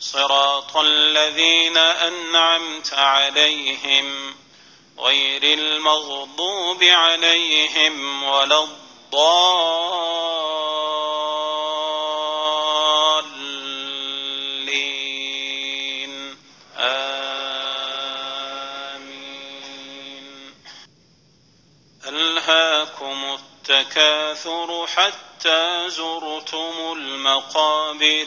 صراط الذين أنعمت عليهم غير المغضوب عليهم ولا الضالين. آمين. ألهاكم التكاثر حتى زرتم المقابر.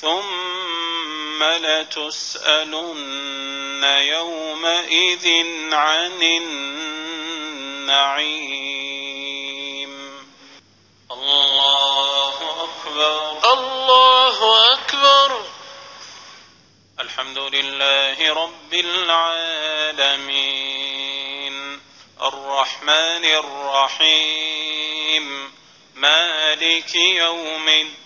ثم لتسألن يومئذ عن النعيم الله أكبر الله أكبر الحمد لله رب العالمين الرحمن الرحيم مالك يوم الدين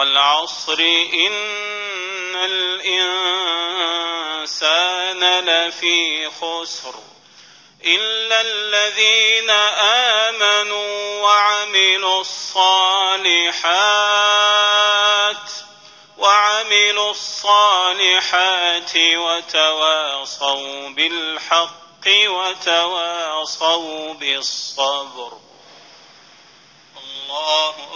والعصر إن الإنسان لفي خسر إلا الذين آمنوا وعملوا الصالحات وعملوا الصالحات وتواصوا بالحق وتواصوا بالصبر. الله